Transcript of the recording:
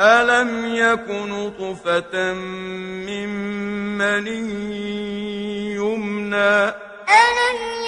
ألم يك نطفة من مني يمنى ألم يك نطفة